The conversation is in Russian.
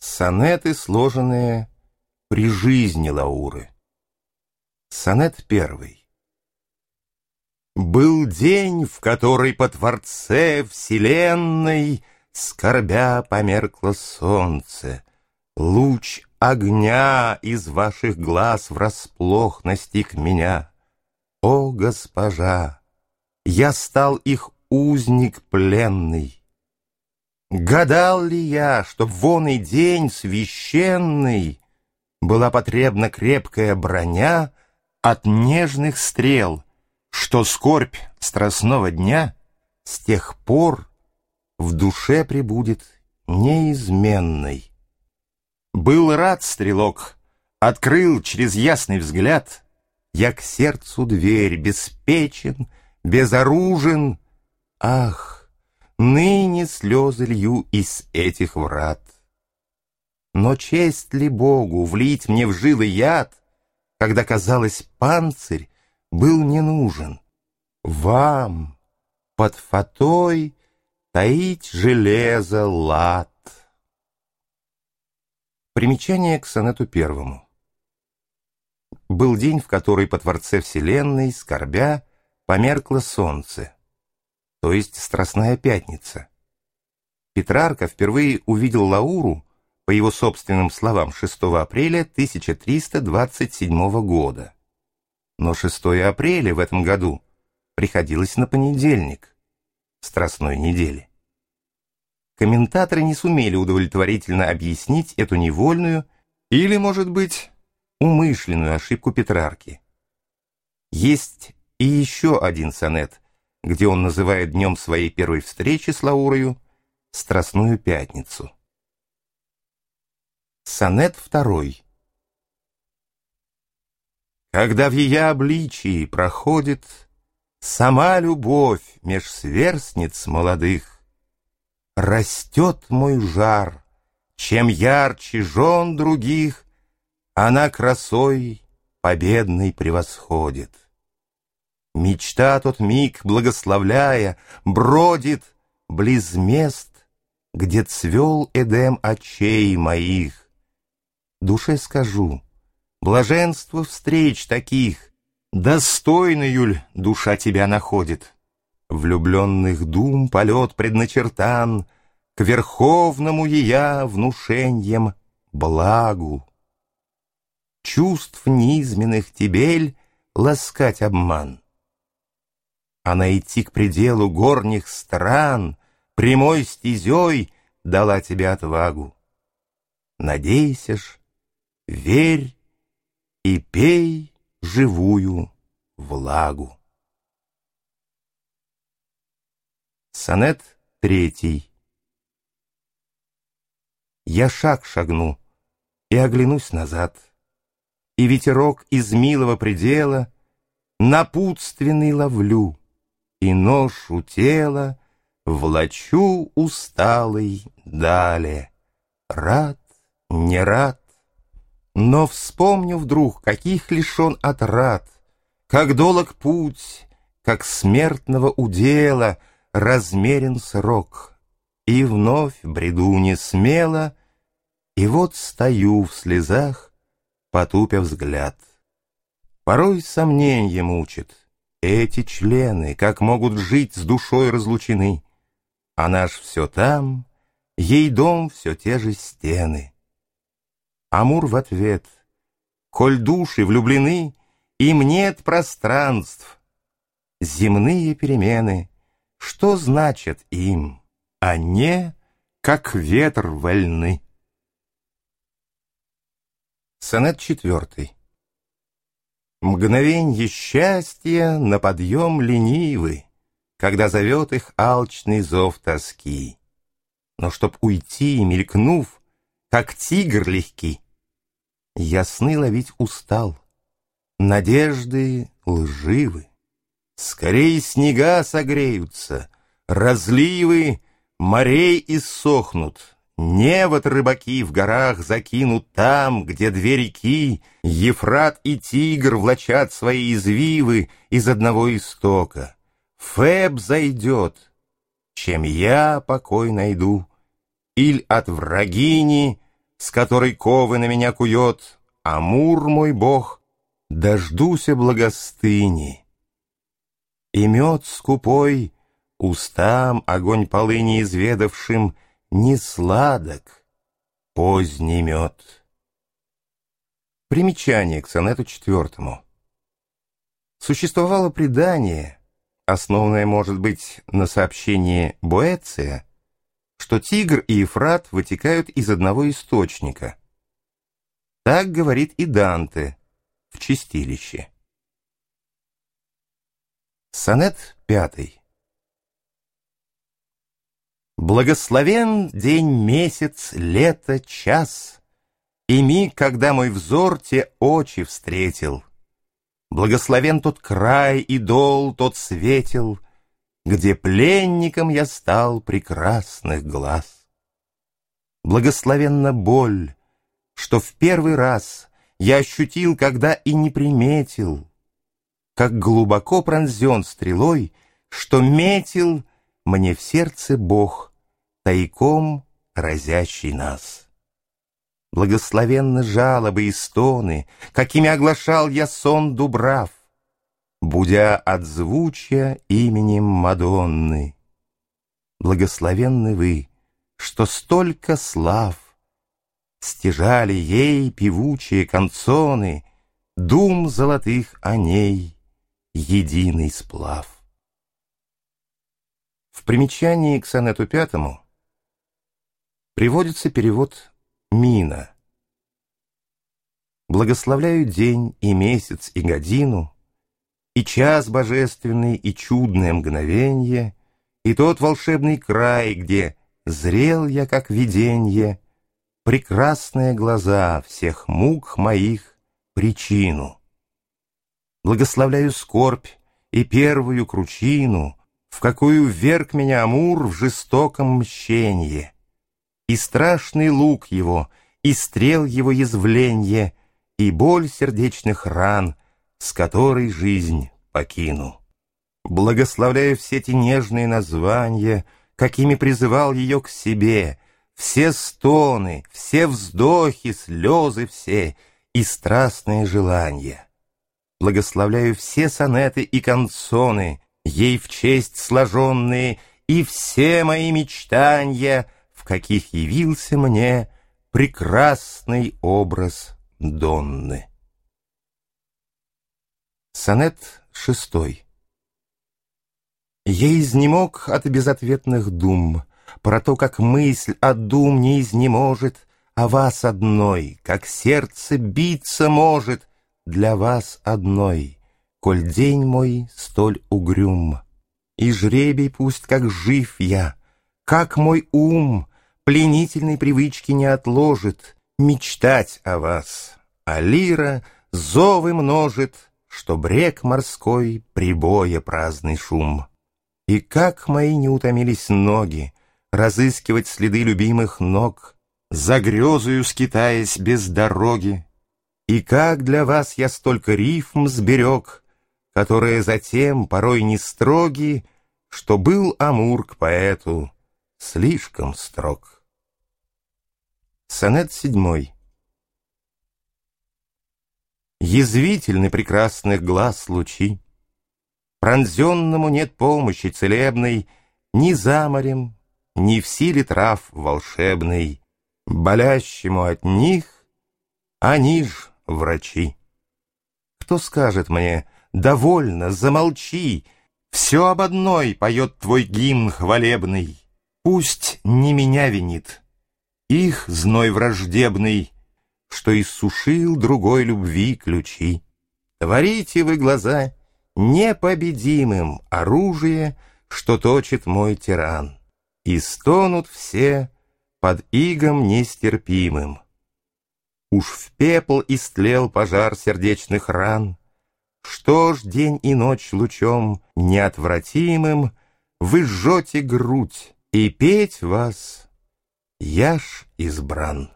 Сонеты, сложенные при жизни Лауры. Сонет первый. Был день, в который по Творце Вселенной Скорбя померкло солнце. Луч огня из ваших глаз Врасплох настиг меня. О, госпожа, я стал их узник пленный. Гадал ли я, что в воный день священный Была потребна крепкая броня От нежных стрел, Что скорбь страстного дня С тех пор в душе прибудет неизменной. Был рад стрелок, открыл через ясный взгляд Я к сердцу дверь, беспечен, безоружен. Ах! Ныне слезы лью из этих врат. Но честь ли Богу влить мне в жилы яд, Когда, казалось, панцирь был не нужен? Вам под фатой таить железо лад. Примечание к сонету первому. Был день, в который по Творце Вселенной, скорбя, померкло солнце то есть Страстная Пятница. Петрарка впервые увидел Лауру, по его собственным словам, 6 апреля 1327 года. Но 6 апреля в этом году приходилось на понедельник, Страстной недели. Комментаторы не сумели удовлетворительно объяснить эту невольную или, может быть, умышленную ошибку Петрарки. Есть и еще один сонет – где он называет днем своей первой встречи с Лаурою Страстную Пятницу. Сонет второй. Когда в ее обличии проходит Сама любовь меж сверстниц молодых, Растет мой жар, чем ярче жен других, Она красой победной превосходит. Мечта тот миг, благословляя, бродит близ мест, где цвел Эдем очей моих. Душе скажу, блаженство встреч таких, достойно, Юль, душа тебя находит. Влюбленных дум полет предначертан, К верховному ея внушеньем благу. Чувств низменных тебель ласкать обман а найти к пределу горних стран Прямой стезей дала тебе отвагу. Надейся ж, верь и пей живую влагу. Сонет третий Я шаг шагну и оглянусь назад, И ветерок из милого предела Напутственный ловлю — и ношу тела Влачу усталый далее. Рад, не рад, но вспомню вдруг, Каких лишен отрад, Как долог путь, как смертного удела Размерен срок, и вновь бреду не смело, И вот стою в слезах, потупя взгляд. Порой сомненье мучит, эти члены, как могут жить с душой разлучены? А наш все там, ей дом все те же стены. Амур в ответ, коль души влюблены, им нет пространств. Земные перемены, что значат им, а не, как ветер вольны? Сонет четвертый. Мгновенье счастья на подъем ленивы, Когда зовет их алчный зов тоски. Но чтоб уйти, мелькнув, как тигр легкий, Я сны ловить устал, надежды лживы. Скорей снега согреются, разливы морей иссохнут, Невод рыбаки в горах закинут там, где две реки, Ефрат и Тигр влачат свои извивы из одного истока. Феб зайдет, чем я покой найду, Иль от врагини с которой ковы на меня кует, Амур мой бог, дождуся благостыни. И мед скупой, устам огонь полыни изведавшим, Не сладок, поздний мед. Примечание к сонету четвертому. Существовало предание, основанное, может быть, на сообщении Боэция, что Тигр и Ефрат вытекают из одного источника. Так говорит и Данте в Чистилище. Сонет пятый. Благословен день, месяц, лето, час, И миг, когда мой взор те очи встретил. Благословен тот край и дол, тот светил — где пленником я стал прекрасных глаз. Благословенна боль, что в первый раз я ощутил, когда и не приметил, как глубоко пронзен стрелой, что метил мне в сердце Бог, тайком разящий нас. Благословенны жалобы и стоны, какими оглашал я сон Дубрав, будя от звучья именем Мадонны. Благословенны вы, что столько слав Стяжали ей певучие концоны, Дум золотых о ней, единый сплав. В примечании к сонету пятому приводится перевод «Мина». Благословляю день и месяц и годину, и час божественный, и чудное мгновенье, И тот волшебный край, где зрел я, как виденье, Прекрасные глаза всех мук моих причину. Благословляю скорбь и первую кручину, В какую вверг меня Амур в жестоком мщенье, И страшный лук его, и стрел его язвленье, И боль сердечных ран — с которой жизнь покину. Благословляю все эти нежные названия, какими призывал ее к себе, все стоны, все вздохи, слезы все и страстные желания. Благословляю все сонеты и канцоны, ей в честь сложенные, и все мои мечтания, в каких явился мне прекрасный образ Донны. Сонет шестой. Я изнемог от безответных дум, Про то, как мысль от дум не изнеможет, А вас одной, как сердце биться может Для вас одной, коль день мой столь угрюм. И жребий пусть как жив я, как мой ум Пленительной привычки не отложит Мечтать о вас, а лира зовы множит — что брег морской прибоя праздный шум. И как мои не утомились ноги разыскивать следы любимых ног, за грезою скитаясь без дороги, и как для вас я столько рифм сберег, которые затем порой не строги, что был Амур к поэту слишком строг. Сонет седьмой. Язвительны прекрасных глаз лучи. Пронзенному нет помощи целебной Ни за морем, ни в силе трав волшебной, Болящему от них они ж врачи. Кто скажет мне, довольно, замолчи, Все об одной поет твой гимн хвалебный. Пусть не меня винит, их зной враждебный — что иссушил другой любви ключи. Творите вы глаза непобедимым оружие, что точит мой тиран, и стонут все под игом нестерпимым. Уж в пепл истлел пожар сердечных ран, Что ж день и ночь лучом неотвратимым Вы жжете грудь, и петь вас я ж избран.